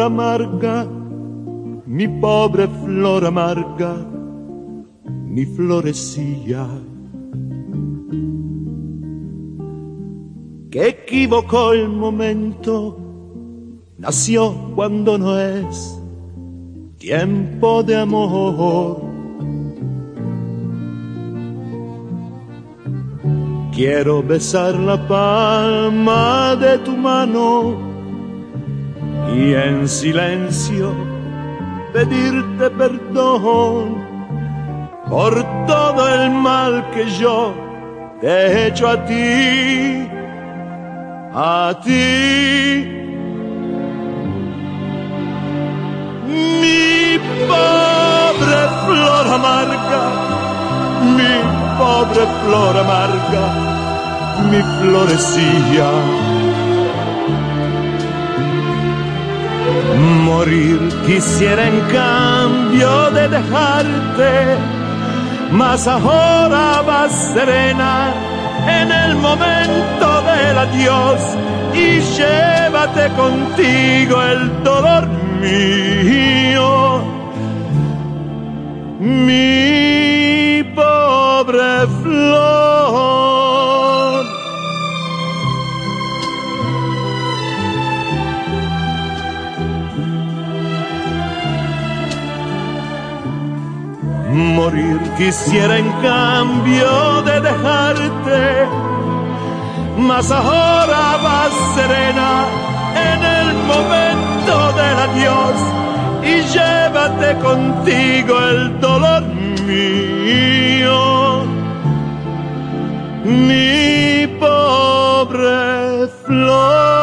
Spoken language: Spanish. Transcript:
amarga, mi pobre flor amarga, mi florecilla. Que equivocó el momento, nació cuando no es tiempo de amor. Quiero besar la palma de tu mano y en silencio pedirte perdón por todo el mal que yo te he hecho a ti, a ti. Mi pobre flor amarga, mi pobre flor amarga, mi florecilla. Quisiera en cambio de dejarte, mas ahora vas serena en el momento del adiós y llévate contigo el dolor mío. Mi pobre flor. Morir. Quisiera en cambio de dejarte, mas ahora vas serena en el momento del adiós. Y llévate contigo el dolor mío, mi pobre flor.